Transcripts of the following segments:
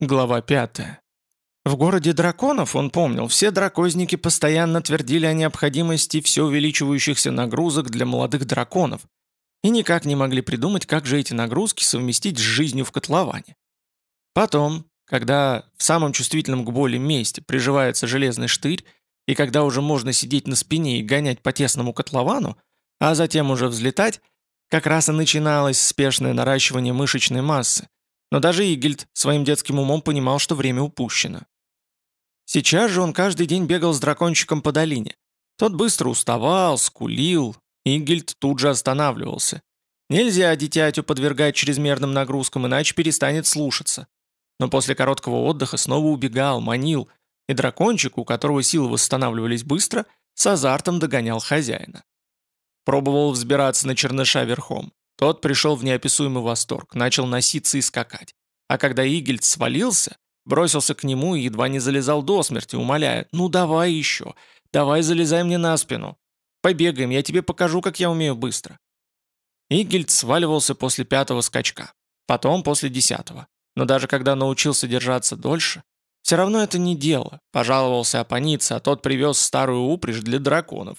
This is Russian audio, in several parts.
Глава 5. В городе драконов, он помнил, все дракозники постоянно твердили о необходимости все увеличивающихся нагрузок для молодых драконов и никак не могли придумать, как же эти нагрузки совместить с жизнью в котловане. Потом, когда в самом чувствительном к боли месте приживается железный штырь, и когда уже можно сидеть на спине и гонять по тесному котловану, а затем уже взлетать, как раз и начиналось спешное наращивание мышечной массы, но даже Игельд своим детским умом понимал, что время упущено. Сейчас же он каждый день бегал с дракончиком по долине. Тот быстро уставал, скулил. Игельд тут же останавливался. Нельзя дитятю подвергать чрезмерным нагрузкам, иначе перестанет слушаться. Но после короткого отдыха снова убегал, манил, и дракончик, у которого силы восстанавливались быстро, с азартом догонял хозяина. Пробовал взбираться на черныша верхом. Тот пришел в неописуемый восторг, начал носиться и скакать. А когда Игельд свалился, бросился к нему и едва не залезал до смерти, умоляя, «Ну давай еще, давай залезай мне на спину. Побегаем, я тебе покажу, как я умею быстро». Игельд сваливался после пятого скачка, потом после десятого. Но даже когда научился держаться дольше, все равно это не дело, пожаловался Апаница, а тот привез старую упряжь для драконов.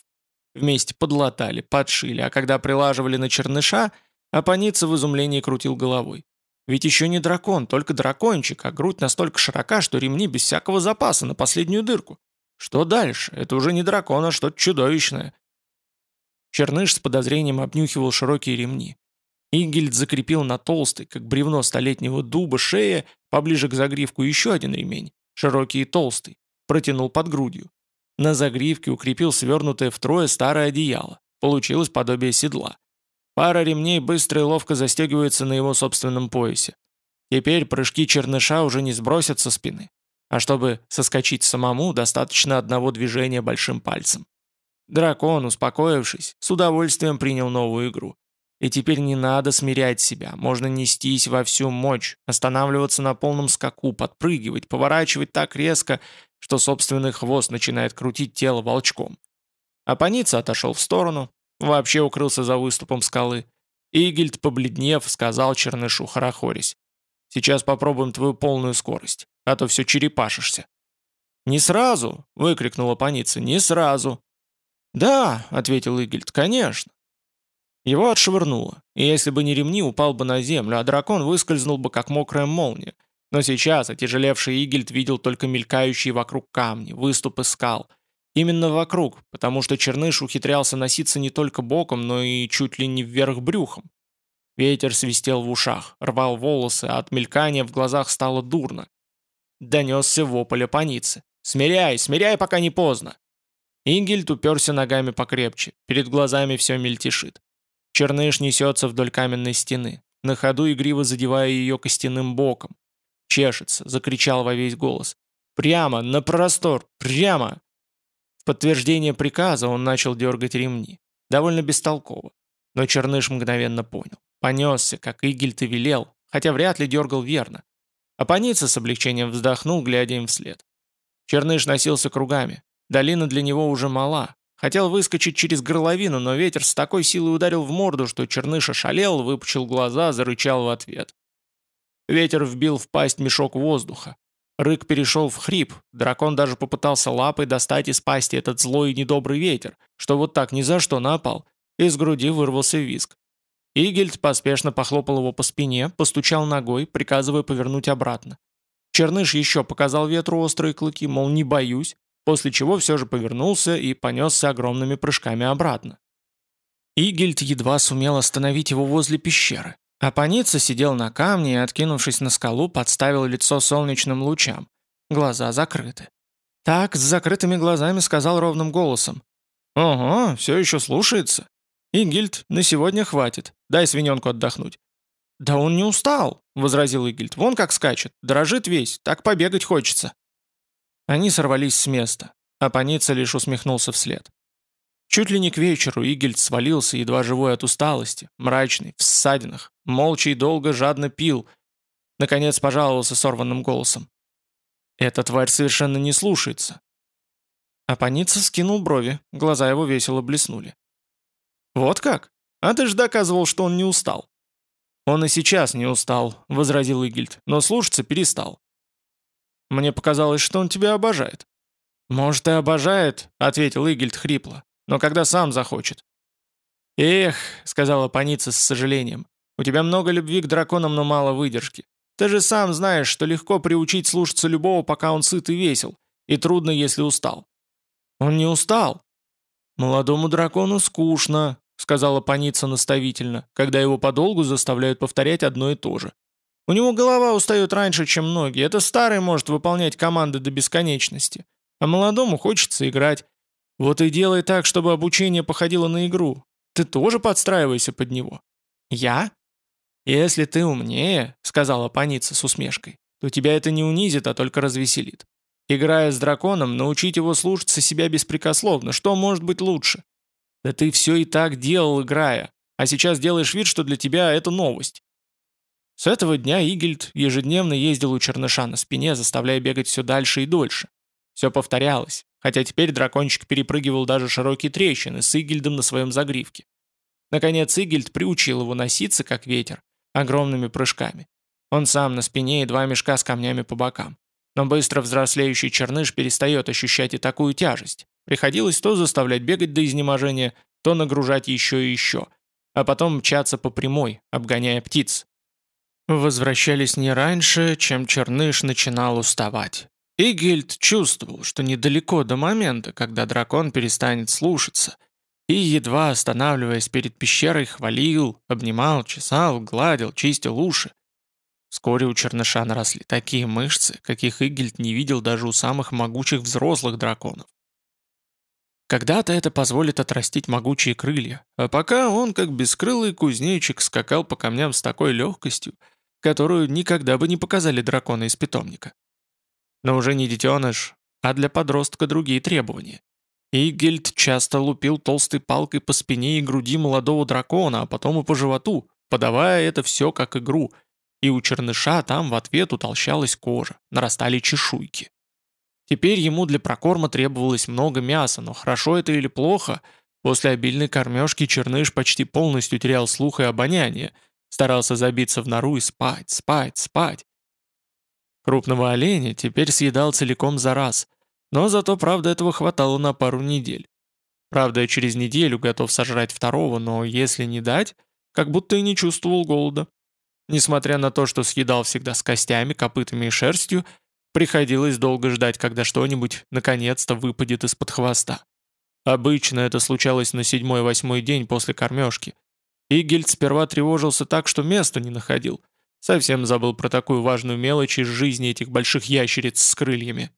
Вместе подлатали, подшили, а когда прилаживали на черныша – а Паница в изумлении крутил головой. Ведь еще не дракон, только дракончик, а грудь настолько широка, что ремни без всякого запаса на последнюю дырку. Что дальше? Это уже не дракон, а что-то чудовищное. Черныш с подозрением обнюхивал широкие ремни. Игельд закрепил на толстой, как бревно столетнего дуба, шее, поближе к загривку еще один ремень, широкий и толстый, протянул под грудью. На загривке укрепил свернутое втрое старое одеяло. Получилось подобие седла. Пара ремней быстро и ловко застегивается на его собственном поясе. Теперь прыжки черныша уже не сбросят со спины. А чтобы соскочить самому, достаточно одного движения большим пальцем. Дракон, успокоившись, с удовольствием принял новую игру. И теперь не надо смирять себя, можно нестись во всю мощь, останавливаться на полном скаку, подпрыгивать, поворачивать так резко, что собственный хвост начинает крутить тело волчком. Апаница отошел в сторону, Вообще укрылся за выступом скалы. Игельд, побледнев, сказал Чернышу, хорохорясь. «Сейчас попробуем твою полную скорость, а то все черепашишься». «Не сразу!» — выкрикнула паница. «Не сразу!» «Да», — ответил Игельд, — «конечно». Его отшвырнуло, и если бы не ремни, упал бы на землю, а дракон выскользнул бы, как мокрая молния. Но сейчас отяжелевший Игельд видел только мелькающие вокруг камни, выступы скал — Именно вокруг, потому что Черныш ухитрялся носиться не только боком, но и чуть ли не вверх брюхом. Ветер свистел в ушах, рвал волосы, а от мелькания в глазах стало дурно. Донесся вопль паницы. «Смиряй, смиряй, пока не поздно!» Ингельд уперся ногами покрепче, перед глазами все мельтешит. Черныш несется вдоль каменной стены, на ходу игриво задевая ее костяным боком. Чешется, закричал во весь голос. «Прямо, на простор, прямо!» Подтверждение приказа он начал дергать ремни. Довольно бестолково. Но Черныш мгновенно понял. Понесся, как Игельт и велел, хотя вряд ли дергал верно. А Паница с облегчением вздохнул, глядя им вслед. Черныш носился кругами. Долина для него уже мала. Хотел выскочить через горловину, но ветер с такой силой ударил в морду, что Черныш ошалел, выпучил глаза, зарычал в ответ. Ветер вбил в пасть мешок воздуха. Рык перешел в хрип, дракон даже попытался лапой достать из пасти этот злой и недобрый ветер, что вот так ни за что напал, из груди вырвался визг. Игельд поспешно похлопал его по спине, постучал ногой, приказывая повернуть обратно. Черныш еще показал ветру острые клыки, мол, не боюсь, после чего все же повернулся и понесся огромными прыжками обратно. Игельд едва сумел остановить его возле пещеры. Апаница сидел на камне и, откинувшись на скалу, подставил лицо солнечным лучам. Глаза закрыты. Так, с закрытыми глазами сказал ровным голосом. «Ого, все еще слушается. Игильд, на сегодня хватит. Дай свиненку отдохнуть». «Да он не устал», — возразил Игильд. «Вон как скачет. Дрожит весь. Так побегать хочется». Они сорвались с места. Апаница лишь усмехнулся вслед. Чуть ли не к вечеру Игельд свалился, едва живой от усталости, мрачный, в ссадинах, молча и долго жадно пил. Наконец пожаловался сорванным голосом. «Эта тварь совершенно не слушается». Апаница скинул брови, глаза его весело блеснули. «Вот как? А ты ж доказывал, что он не устал». «Он и сейчас не устал», — возразил Игельд, — «но слушаться перестал. Мне показалось, что он тебя обожает». «Может, и обожает», — ответил Игельд хрипло, «но когда сам захочет». «Эх», — сказала паница с сожалением, «у тебя много любви к драконам, но мало выдержки. Ты же сам знаешь, что легко приучить слушаться любого, пока он сыт и весел, и трудно, если устал». «Он не устал». «Молодому дракону скучно», — сказала паница наставительно, когда его подолгу заставляют повторять одно и то же. «У него голова устает раньше, чем ноги. Это старый может выполнять команды до бесконечности. А молодому хочется играть. Вот и делай так, чтобы обучение походило на игру. Ты тоже подстраивайся под него. Я? Если ты умнее, сказала паница с усмешкой, то тебя это не унизит, а только развеселит. Играя с драконом, научить его слушаться себя беспрекословно. Что может быть лучше? Да ты все и так делал, играя. А сейчас делаешь вид, что для тебя это новость. С этого дня Игельд ежедневно ездил у черныша на спине, заставляя бегать все дальше и дольше. Все повторялось, хотя теперь дракончик перепрыгивал даже широкие трещины с Игельдом на своем загривке. Наконец Игельд приучил его носиться, как ветер, огромными прыжками. Он сам на спине и два мешка с камнями по бокам. Но быстро взрослеющий черныш перестает ощущать и такую тяжесть. Приходилось то заставлять бегать до изнеможения, то нагружать еще и еще, а потом мчаться по прямой, обгоняя птиц. Возвращались не раньше, чем черныш начинал уставать. Игельд чувствовал, что недалеко до момента, когда дракон перестанет слушаться, и, едва останавливаясь перед пещерой, хвалил, обнимал, чесал, гладил, чистил уши. Вскоре у черныша наросли такие мышцы, каких Игельд не видел даже у самых могучих взрослых драконов. Когда-то это позволит отрастить могучие крылья, а пока он, как бескрылый кузнечик, скакал по камням с такой легкостью, которую никогда бы не показали драконы из питомника. Но уже не детеныш, а для подростка другие требования. Игельд часто лупил толстой палкой по спине и груди молодого дракона, а потом и по животу, подавая это все как игру, и у черныша там в ответ утолщалась кожа, нарастали чешуйки. Теперь ему для прокорма требовалось много мяса, но хорошо это или плохо, после обильной кормежки черныш почти полностью терял слух и обоняние, старался забиться в нору и спать, спать, спать, Крупного оленя теперь съедал целиком за раз, но зато, правда, этого хватало на пару недель. Правда, через неделю готов сожрать второго, но если не дать, как будто и не чувствовал голода. Несмотря на то, что съедал всегда с костями, копытами и шерстью, приходилось долго ждать, когда что-нибудь наконец-то выпадет из-под хвоста. Обычно это случалось на седьмой-восьмой день после кормежки. Игельд сперва тревожился так, что места не находил, Совсем забыл про такую важную мелочь из жизни этих больших ящериц с крыльями.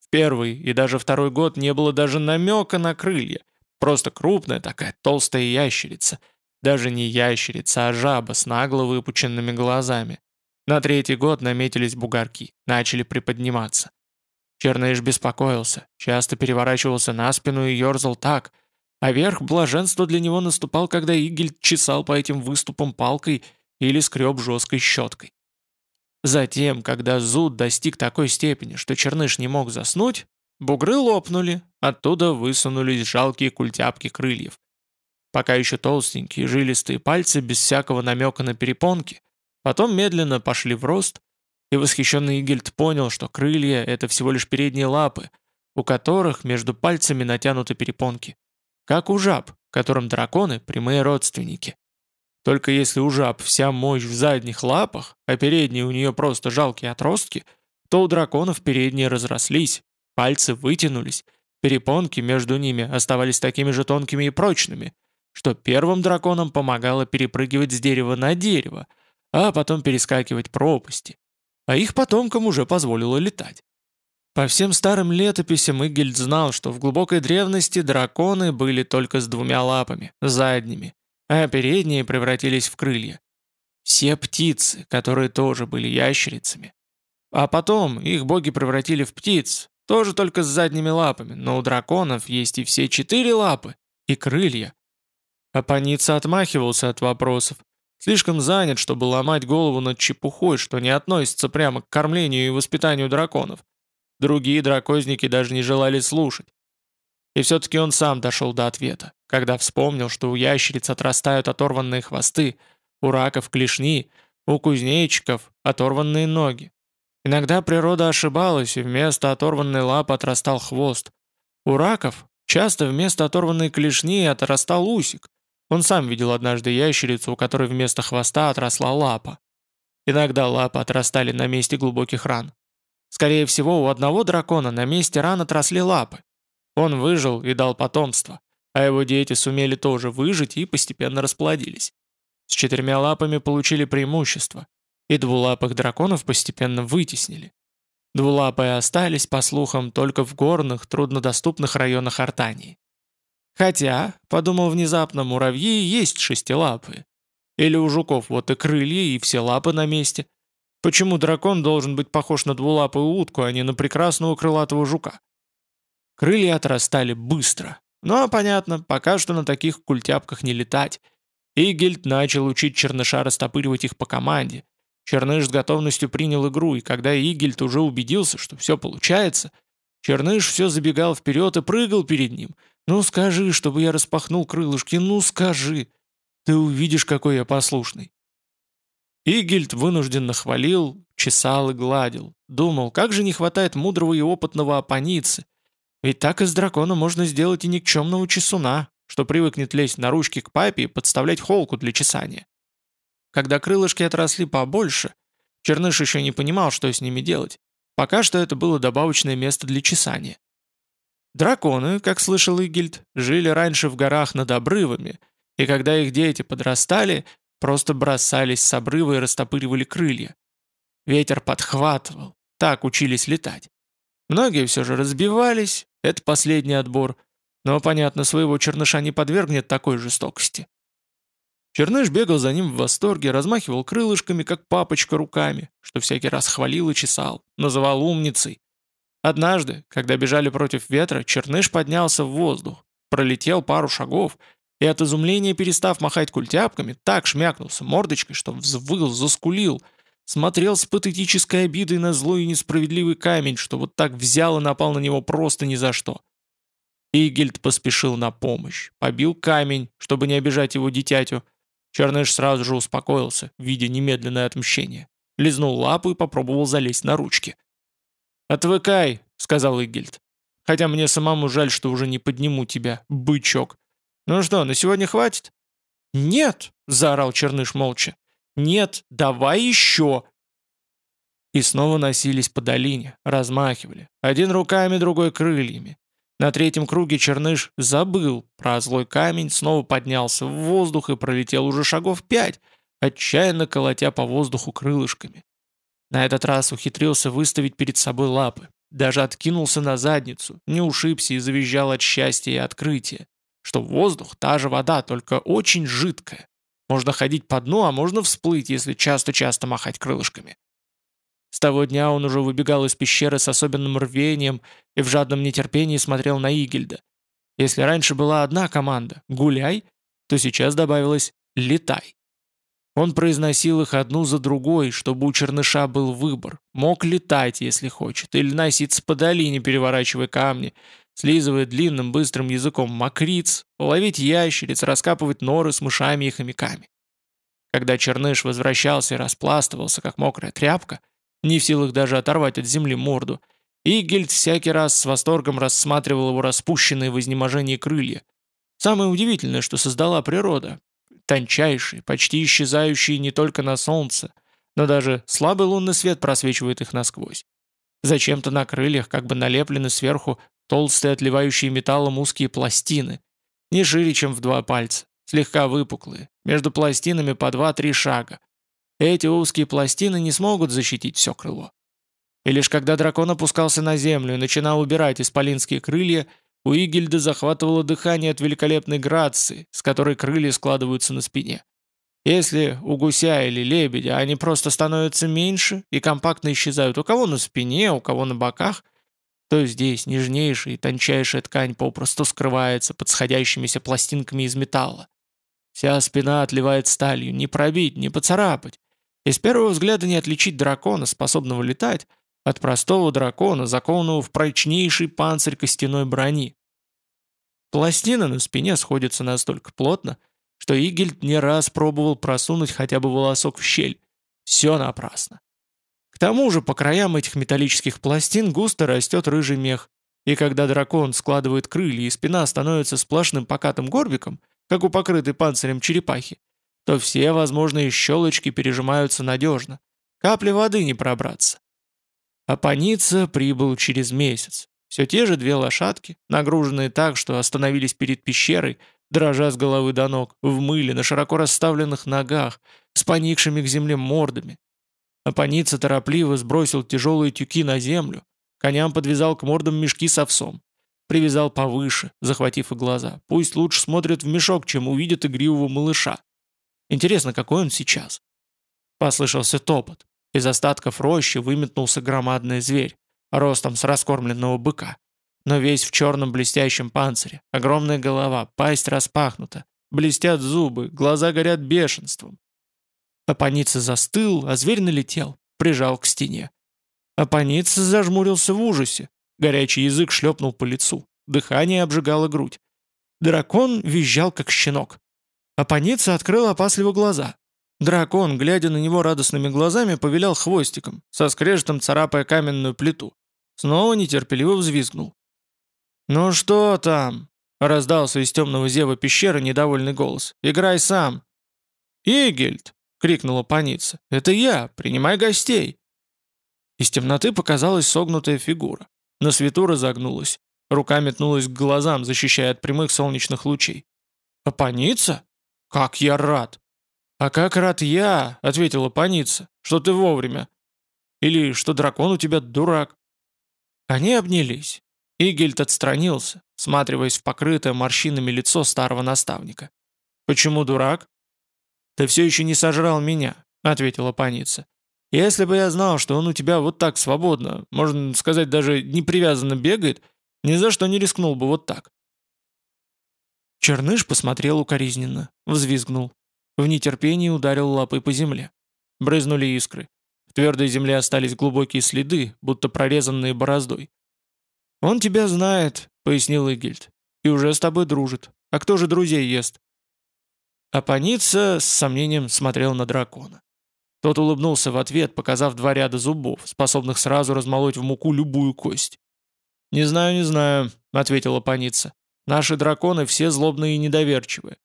В первый и даже второй год не было даже намека на крылья. Просто крупная такая толстая ящерица. Даже не ящерица, а жаба с нагло выпученными глазами. На третий год наметились бугорки, начали приподниматься. Черныш беспокоился, часто переворачивался на спину и ерзал так, а верх блаженства для него наступал, когда Игель чесал по этим выступам палкой или скреб жесткой щеткой. Затем, когда зуд достиг такой степени, что черныш не мог заснуть, бугры лопнули, оттуда высунулись жалкие культяпки крыльев. Пока еще толстенькие жилистые пальцы без всякого намека на перепонки, потом медленно пошли в рост, и восхищенный Игельд понял, что крылья — это всего лишь передние лапы, у которых между пальцами натянуты перепонки, как у жаб, которым драконы — прямые родственники. Только если у жаб вся мощь в задних лапах, а передние у нее просто жалкие отростки, то у драконов передние разрослись, пальцы вытянулись, перепонки между ними оставались такими же тонкими и прочными, что первым драконам помогало перепрыгивать с дерева на дерево, а потом перескакивать пропасти, а их потомкам уже позволило летать. По всем старым летописям Игельд знал, что в глубокой древности драконы были только с двумя лапами, задними, а передние превратились в крылья. Все птицы, которые тоже были ящерицами. А потом их боги превратили в птиц, тоже только с задними лапами, но у драконов есть и все четыре лапы, и крылья. Апаница отмахивался от вопросов. Слишком занят, чтобы ломать голову над чепухой, что не относится прямо к кормлению и воспитанию драконов. Другие дракозники даже не желали слушать. И все-таки он сам дошел до ответа, когда вспомнил, что у ящериц отрастают оторванные хвосты, у раков клешни, у кузнечиков оторванные ноги. Иногда природа ошибалась, и вместо оторванной лапы отрастал хвост. У раков часто вместо оторванной клешни отрастал усик. Он сам видел однажды ящерицу, у которой вместо хвоста отросла лапа. Иногда лапы отрастали на месте глубоких ран. Скорее всего, у одного дракона на месте ран отросли лапы. Он выжил и дал потомство, а его дети сумели тоже выжить и постепенно расплодились. С четырьмя лапами получили преимущество, и двулапых драконов постепенно вытеснили. Двулапые остались, по слухам, только в горных, труднодоступных районах Артании. Хотя, подумал внезапно, муравьи есть шестилапые. Или у жуков вот и крылья, и все лапы на месте. Почему дракон должен быть похож на двулапую утку, а не на прекрасного крылатого жука? Крылья отрастали быстро. Но, понятно, пока что на таких культяпках не летать. Игельд начал учить черныша растопыривать их по команде, Черныш с готовностью принял игру, и когда Игельд уже убедился, что все получается, Черныш все забегал вперед и прыгал перед ним. «Ну скажи, чтобы я распахнул крылышки, ну скажи! Ты увидишь, какой я послушный!» Игельд вынужденно хвалил, чесал и гладил. Думал, как же не хватает мудрого и опытного апаницы. Ведь так из дракона можно сделать и никчемного чесуна, что привыкнет лезть на ручки к папе и подставлять холку для чесания. Когда крылышки отросли побольше, Черныш еще не понимал, что с ними делать. Пока что это было добавочное место для чесания. Драконы, как слышал Игильд, жили раньше в горах над обрывами, и когда их дети подрастали, просто бросались с обрыва и растопыривали крылья. Ветер подхватывал, так учились летать. Многие все же разбивались, это последний отбор, но, понятно, своего черныша не подвергнет такой жестокости. Черныш бегал за ним в восторге, размахивал крылышками, как папочка руками, что всякий раз хвалил и чесал, называл умницей. Однажды, когда бежали против ветра, Черныш поднялся в воздух, пролетел пару шагов и от изумления, перестав махать культяпками, так шмякнулся мордочкой, что взвыл, заскулил, смотрел с патетической обидой на злой и несправедливый камень, что вот так взял и напал на него просто ни за что. Игельд поспешил на помощь, побил камень, чтобы не обижать его дитятю, Черныш сразу же успокоился, видя немедленное отмщение. Лизнул лапу и попробовал залезть на ручки. «Отвыкай», — сказал Игельд. «Хотя мне самому жаль, что уже не подниму тебя, бычок. Ну что, на сегодня хватит?» «Нет!» — заорал Черныш молча. «Нет, давай еще!» И снова носились по долине, размахивали. Один руками, другой крыльями. На третьем круге Черныш забыл про злой камень, снова поднялся в воздух и пролетел уже шагов пять, отчаянно колотя по воздуху крылышками. На этот раз ухитрился выставить перед собой лапы, даже откинулся на задницу, не ушибся и завизжал от счастья и открытия, что воздух та же вода, только очень жидкая. Можно ходить по дну, а можно всплыть, если часто-часто махать крылышками. С того дня он уже выбегал из пещеры с особенным рвением и в жадном нетерпении смотрел на Игельда. Если раньше была одна команда «гуляй», то сейчас добавилась «летай». Он произносил их одну за другой, чтобы у черныша был выбор. Мог летать, если хочет, или носиться по долине, переворачивая камни, слизывая длинным быстрым языком мокриц, ловить ящериц, раскапывать норы с мышами и хомяками. Когда черныш возвращался и распластывался, как мокрая тряпка, не в силах даже оторвать от земли морду. Игельд всякий раз с восторгом рассматривал его распущенные в изнеможении крылья. Самое удивительное, что создала природа. Тончайшие, почти исчезающие не только на солнце, но даже слабый лунный свет просвечивает их насквозь. Зачем-то на крыльях как бы налеплены сверху толстые отливающие металлом узкие пластины, не шире, чем в два пальца, слегка выпуклые, между пластинами по два-три шага, эти узкие пластины не смогут защитить все крыло. И лишь когда дракон опускался на землю и начинал убирать исполинские крылья, у Игельда захватывало дыхание от великолепной грации, с которой крылья складываются на спине. Если у гуся или лебедя они просто становятся меньше и компактно исчезают у кого на спине, у кого на боках, то здесь нежнейшая и тончайшая ткань попросту скрывается под сходящимися пластинками из металла. Вся спина отливает сталью, не пробить, не поцарапать. И с первого взгляда не отличить дракона, способного летать, от простого дракона, закованного в прочнейший панцирь костяной брони. Пластины на спине сходятся настолько плотно, что Игельд не раз пробовал просунуть хотя бы волосок в щель. Все напрасно. Тому же по краям этих металлических пластин густо растет рыжий мех, и когда дракон складывает крылья и спина становится сплошным покатым горбиком, как у покрытой панцирем черепахи, то все возможные щелочки пережимаются надежно. Капли воды не пробраться. А Паница прибыл через месяц. Все те же две лошадки, нагруженные так, что остановились перед пещерой, дрожа с головы до ног, в мыле, на широко расставленных ногах, с поникшими к земле мордами. Апаница торопливо сбросил тяжелые тюки на землю, коням подвязал к мордам мешки с овсом. Привязал повыше, захватив и глаза. Пусть лучше смотрят в мешок, чем увидят игривого малыша. Интересно, какой он сейчас? Послышался топот. Из остатков рощи выметнулся громадный зверь, ростом с раскормленного быка. Но весь в черном блестящем панцире, огромная голова, пасть распахнута, блестят зубы, глаза горят бешенством. Апаница застыл, а зверь налетел, прижал к стене. Апаница зажмурился в ужасе, горячий язык шлепнул по лицу, дыхание обжигало грудь. Дракон визжал, как щенок. Апаница открыл опасливо глаза. Дракон, глядя на него радостными глазами, повилял хвостиком, со скрежетом царапая каменную плиту. Снова нетерпеливо взвизгнул. «Ну что там?» — раздался из темного зева пещеры недовольный голос. «Играй сам!» «Игельд!» Крикнула паница. «Это я! Принимай гостей!» Из темноты показалась согнутая фигура. На свету разогнулась. Рука метнулась к глазам, защищая от прямых солнечных лучей. «А паница? Как я рад!» «А как рад я!» — ответила паница. «Что ты вовремя!» «Или что дракон у тебя дурак!» Они обнялись. Игельд отстранился, всматриваясь в покрытое морщинами лицо старого наставника. «Почему дурак?» «Ты все еще не сожрал меня», — ответила паница. «Если бы я знал, что он у тебя вот так свободно, можно сказать, даже не привязанно бегает, ни за что не рискнул бы вот так». Черныш посмотрел укоризненно, взвизгнул. В нетерпении ударил лапой по земле. Брызнули искры. В твердой земле остались глубокие следы, будто прорезанные бороздой. «Он тебя знает», — пояснил Игельд, — «и уже с тобой дружит. А кто же друзей ест?» А Паница с сомнением смотрел на дракона. Тот улыбнулся в ответ, показав два ряда зубов, способных сразу размолоть в муку любую кость. «Не знаю, не знаю», — ответила Паница. «Наши драконы все злобные и недоверчивые.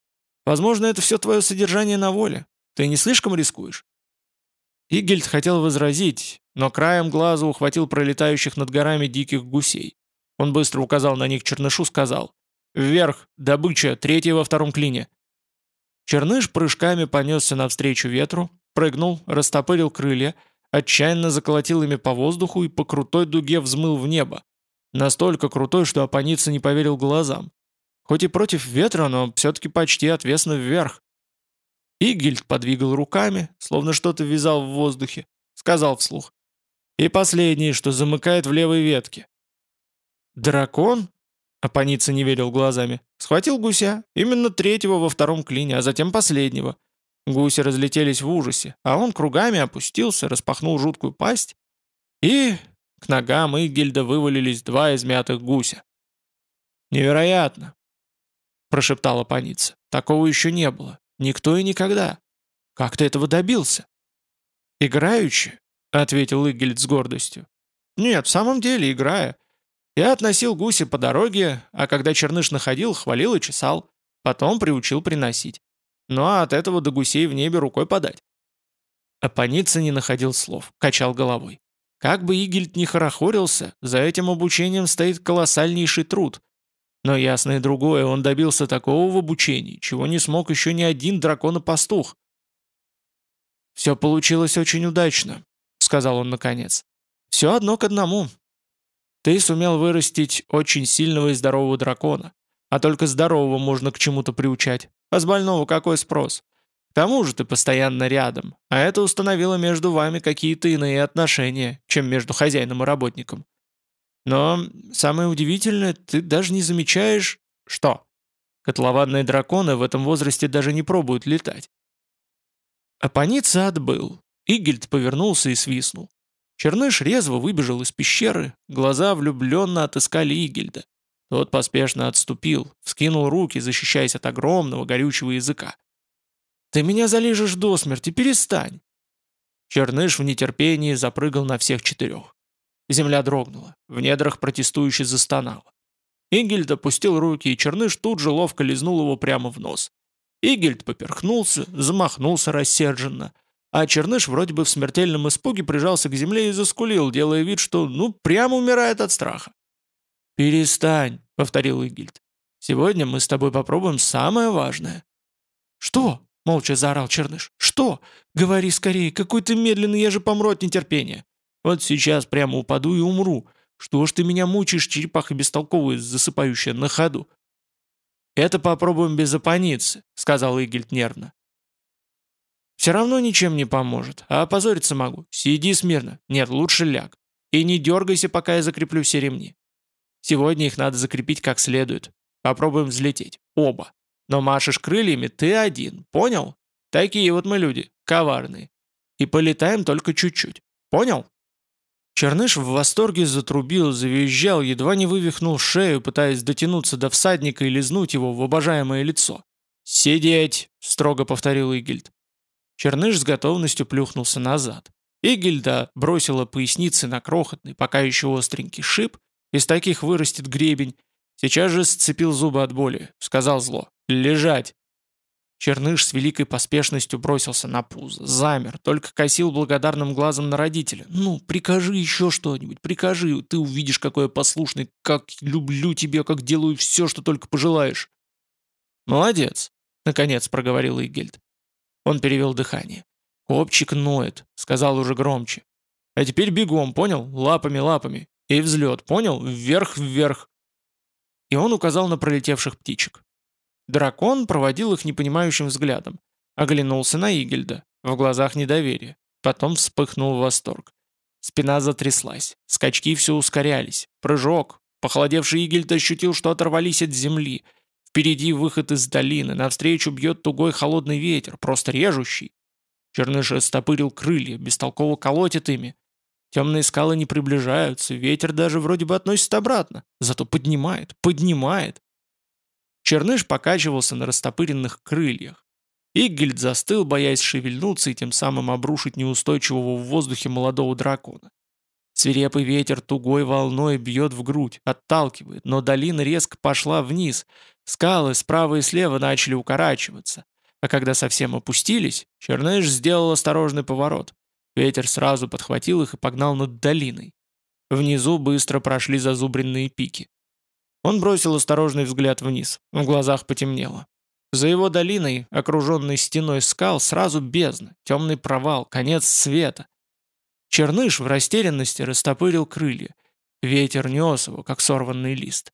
Возможно, это все твое содержание на воле. Ты не слишком рискуешь?» Игельд хотел возразить, но краем глаза ухватил пролетающих над горами диких гусей. Он быстро указал на них чернышу, сказал «Вверх, добыча, третья во втором клине». Черныш прыжками понесся навстречу ветру, прыгнул, растопырил крылья, отчаянно заколотил ими по воздуху и по крутой дуге взмыл в небо. Настолько крутой, что Апаница не поверил глазам. Хоть и против ветра, но все-таки почти отвесно вверх. Игельд подвигал руками, словно что-то вязал в воздухе, сказал вслух. И последнее, что замыкает в левой ветке. «Дракон?» Апаница не верил глазами. Схватил гуся, именно третьего во втором клине, а затем последнего. Гуси разлетелись в ужасе, а он кругами опустился, распахнул жуткую пасть, и к ногам Игельда вывалились два измятых гуся. «Невероятно!» — прошептала паница. «Такого еще не было. Никто и никогда. Как ты этого добился?» «Играючи?» — ответил Игельд с гордостью. «Нет, в самом деле, играя. Я относил гуси по дороге, а когда черныш находил, хвалил и чесал. Потом приучил приносить. Ну а от этого до гусей в небе рукой подать. Апаница не находил слов, качал головой. Как бы Игельд не хорохорился, за этим обучением стоит колоссальнейший труд. Но ясно и другое, он добился такого в обучении, чего не смог еще ни один дракон-пастух. «Все получилось очень удачно», — сказал он наконец. «Все одно к одному. Ты сумел вырастить очень сильного и здорового дракона. А только здорового можно к чему-то приучать. А с больного какой спрос? К тому же ты постоянно рядом, а это установило между вами какие-то иные отношения, чем между хозяином и работником. Но самое удивительное, ты даже не замечаешь... Что? Котлованные драконы в этом возрасте даже не пробуют летать. Апаница отбыл. Игельд повернулся и свистнул. Черныш резво выбежал из пещеры, глаза влюбленно отыскали Игельда. Тот поспешно отступил, вскинул руки, защищаясь от огромного горючего языка. «Ты меня залижешь до смерти, перестань!» Черныш в нетерпении запрыгал на всех четырех. Земля дрогнула, в недрах протестующе застонала. Игельд опустил руки, и Черныш тут же ловко лизнул его прямо в нос. Игельд поперхнулся, замахнулся рассерженно, а Черныш вроде бы в смертельном испуге прижался к земле и заскулил, делая вид, что ну прямо умирает от страха. «Перестань», — повторил Игельд. «Сегодня мы с тобой попробуем самое важное». «Что?» — молча заорал Черныш. «Что? Говори скорее, какой ты медленный, я же помру от нетерпения. Вот сейчас прямо упаду и умру. Что ж ты меня мучаешь, черепаха бестолковая, засыпающая на ходу?» «Это попробуем без оппоницы», — сказал Игельд нервно. «Все равно ничем не поможет, а опозориться могу. Сиди смирно. Нет, лучше ляг. И не дергайся, пока я закреплю все ремни. Сегодня их надо закрепить как следует. Попробуем взлететь. Оба. Но машешь крыльями ты один, понял? Такие вот мы люди, коварные. И полетаем только чуть-чуть. Понял?» Черныш в восторге затрубил, завизжал, едва не вывихнул шею, пытаясь дотянуться до всадника и лизнуть его в обожаемое лицо. «Сидеть!» — строго повторил Игельд. Черныш с готовностью плюхнулся назад. Игельда бросила поясницы на крохотный, пока еще остренький шип, из таких вырастет гребень. Сейчас же сцепил зубы от боли, сказал зло. «Лежать!» Черныш с великой поспешностью бросился на пузо, замер, только косил благодарным глазом на родителя. «Ну, прикажи еще что-нибудь, прикажи, ты увидишь, какой я послушный, как люблю тебя, как делаю все, что только пожелаешь». «Молодец», — наконец проговорил Игельд. Он перевел дыхание. «Копчик ноет», — сказал уже громче. «А теперь бегом, понял? Лапами, лапами. И взлет, понял? Вверх, вверх». И он указал на пролетевших птичек. Дракон проводил их непонимающим взглядом. Оглянулся на Игельда. В глазах недоверие. Потом вспыхнул восторг. Спина затряслась. Скачки все ускорялись. Прыжок. Похолодевший Игельд ощутил, что оторвались от земли. Впереди выход из долины. Навстречу бьет тугой холодный ветер, просто режущий. Черныш стопырил крылья, бестолково колотит ими. Темные скалы не приближаются, ветер даже вроде бы относится обратно. Зато поднимает, поднимает. Черныш покачивался на растопыренных крыльях. Игельд застыл, боясь шевельнуться и тем самым обрушить неустойчивого в воздухе молодого дракона. Свирепый ветер тугой волной бьет в грудь, отталкивает, но долина резко пошла вниз. Скалы справа и слева начали укорачиваться. А когда совсем опустились, Черныш сделал осторожный поворот. Ветер сразу подхватил их и погнал над долиной. Внизу быстро прошли зазубренные пики. Он бросил осторожный взгляд вниз, в глазах потемнело. За его долиной, окруженной стеной скал, сразу бездна, темный провал, конец света. Черныш в растерянности растопырил крылья. Ветер нес его, как сорванный лист.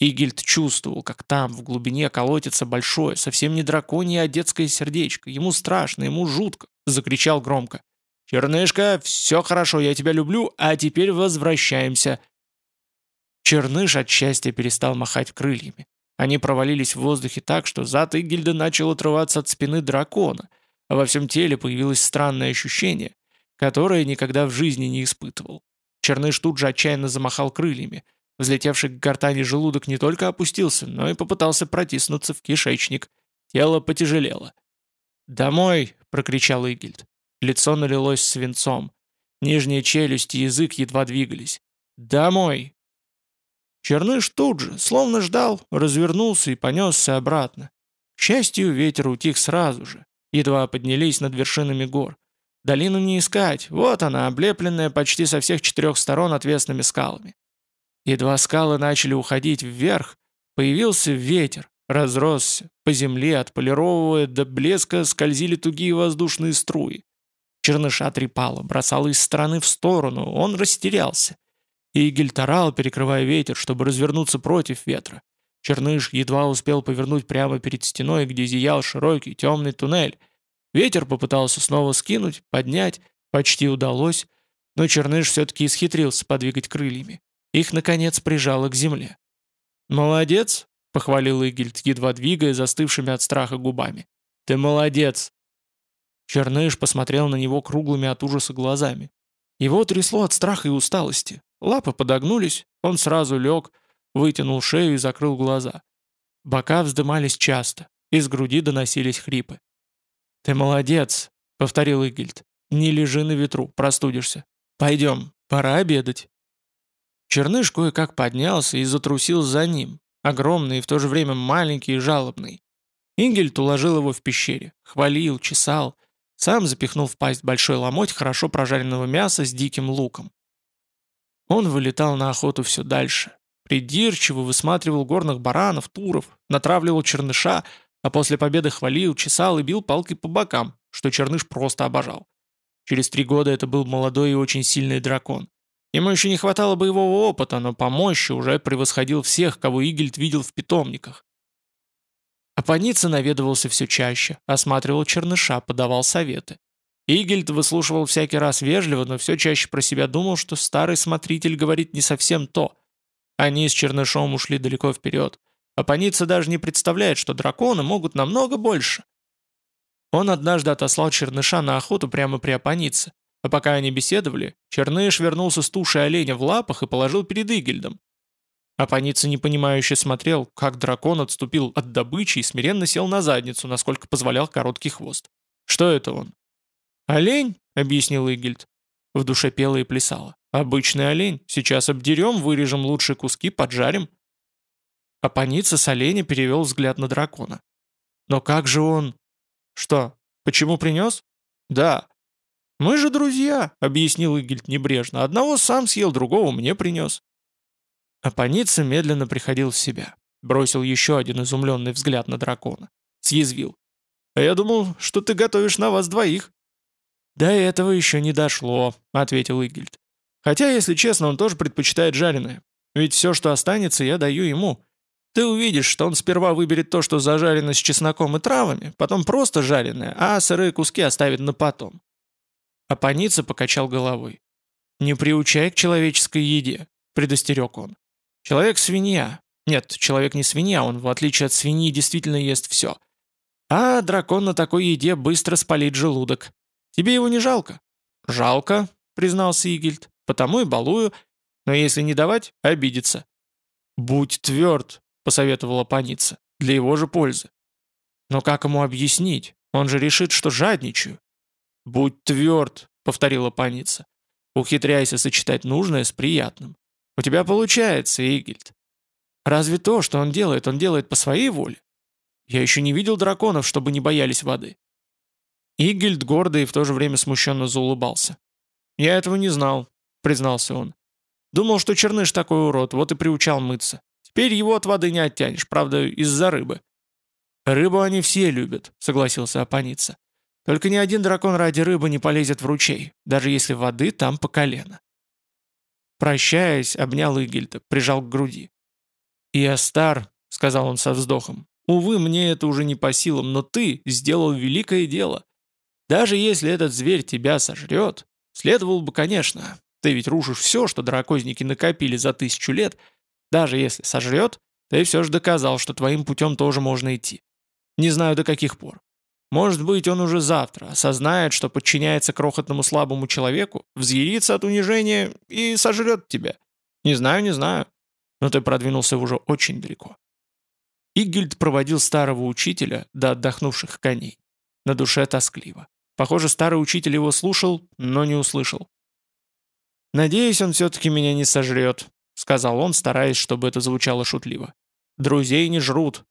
Игельд чувствовал, как там, в глубине, колотится большое, совсем не драконье, а детское сердечко. Ему страшно, ему жутко. Закричал громко. «Чернышка, все хорошо, я тебя люблю, а теперь возвращаемся. Черныш от счастья перестал махать крыльями. Они провалились в воздухе так, что зад Игельда начал отрываться от спины дракона, а во всем теле появилось странное ощущение, которое никогда в жизни не испытывал. Черныш тут же отчаянно замахал крыльями. Взлетевший к гортани желудок не только опустился, но и попытался протиснуться в кишечник. Тело потяжелело. «Домой!» — прокричал Игельд. Лицо налилось свинцом. Нижняя челюсть и язык едва двигались. «Домой!» Черныш тут же, словно ждал, развернулся и понесся обратно. К счастью, ветер утих сразу же. Едва поднялись над вершинами гор. Долину не искать, вот она, облепленная почти со всех четырех сторон отвесными скалами. Едва скалы начали уходить вверх, появился ветер, разросся, по земле, отполировывая до блеска, скользили тугие воздушные струи. Черныша трепало, бросало из стороны в сторону, он растерялся. Игель тарал, перекрывая ветер, чтобы развернуться против ветра. Черныш едва успел повернуть прямо перед стеной, где зиял широкий темный туннель. Ветер попытался снова скинуть, поднять, почти удалось, но Черныш все-таки исхитрился подвигать крыльями. Их, наконец, прижало к земле. «Молодец!» — похвалил Игельд, едва двигая застывшими от страха губами. «Ты молодец!» Черныш посмотрел на него круглыми от ужаса глазами. Его трясло от страха и усталости. Лапы подогнулись, он сразу лег, вытянул шею и закрыл глаза. Бока вздымались часто, из груди доносились хрипы. «Ты молодец», — повторил Игельд. Не лежи на ветру, простудишься. Пойдем, пора обедать». Черныш кое-как поднялся и затрусил за ним, огромный и в то же время маленький и жалобный. Ингельд уложил его в пещере, хвалил, чесал, сам запихнул в пасть большой ломоть хорошо прожаренного мяса с диким луком. Он вылетал на охоту все дальше. Придирчиво высматривал горных баранов, туров, натравливал черныша, а после победы хвалил, чесал и бил палкой по бокам, что черныш просто обожал. Через три года это был молодой и очень сильный дракон. Ему еще не хватало боевого опыта, но по мощи уже превосходил всех, кого Игельд видел в питомниках. Апаница наведывался все чаще, осматривал черныша, подавал советы. Игельд выслушивал всякий раз вежливо, но все чаще про себя думал, что старый смотритель говорит не совсем то. Они с чернышом ушли далеко вперед. Апаница даже не представляет, что драконы могут намного больше. Он однажды отослал черныша на охоту прямо при Апанице. А пока они беседовали, черныш вернулся с тушей оленя в лапах и положил перед Игельдом. Апаница непонимающе смотрел, как дракон отступил от добычи и смиренно сел на задницу, насколько позволял короткий хвост. Что это он? «Олень?» — объяснил Игельд. В душе пела и плясала. «Обычный олень. Сейчас обдерем, вырежем лучшие куски, поджарим». Апаница с оленя перевел взгляд на дракона. «Но как же он...» «Что, почему принес?» «Да». «Мы же друзья», — объяснил Игельд небрежно. «Одного сам съел, другого мне принес». Апаница медленно приходил в себя. Бросил еще один изумленный взгляд на дракона. Съязвил. «А я думал, что ты готовишь на вас двоих». «До этого еще не дошло», — ответил Игельд. «Хотя, если честно, он тоже предпочитает жареное. Ведь все, что останется, я даю ему. Ты увидишь, что он сперва выберет то, что зажарено с чесноком и травами, потом просто жареное, а сырые куски оставит на потом». Апаница покачал головой. «Не приучай к человеческой еде», — предостерег он. «Человек — свинья. Нет, человек не свинья, он, в отличие от свиньи, действительно ест все. А дракон на такой еде быстро спалит желудок. Тебе его не жалко?» «Жалко», — признался Игельд, — «потому и балую. Но если не давать, обидится». «Будь тверд», — посоветовала паница, — «для его же пользы». «Но как ему объяснить? Он же решит, что жадничаю». «Будь тверд», — повторила паница. «Ухитряйся сочетать нужное с приятным. У тебя получается, Игельд. Разве то, что он делает, он делает по своей воле? Я еще не видел драконов, чтобы не боялись воды. Игельд гордо и в то же время смущенно заулыбался. «Я этого не знал», — признался он. «Думал, что Черныш такой урод, вот и приучал мыться. Теперь его от воды не оттянешь, правда, из-за рыбы». «Рыбу они все любят», — согласился Апаница. «Только ни один дракон ради рыбы не полезет в ручей, даже если воды там по колено». Прощаясь, обнял Игельда, прижал к груди. «Я стар», — сказал он со вздохом. «Увы, мне это уже не по силам, но ты сделал великое дело. Даже если этот зверь тебя сожрет, следовало бы, конечно, ты ведь рушишь все, что дракозники накопили за тысячу лет, даже если сожрет, ты все же доказал, что твоим путем тоже можно идти. Не знаю до каких пор. Может быть, он уже завтра осознает, что подчиняется крохотному слабому человеку, взъярится от унижения и сожрет тебя. Не знаю, не знаю. Но ты продвинулся уже очень далеко. Игельд проводил старого учителя до отдохнувших коней. На душе тоскливо. Похоже, старый учитель его слушал, но не услышал. «Надеюсь, он все-таки меня не сожрет», — сказал он, стараясь, чтобы это звучало шутливо. «Друзей не жрут,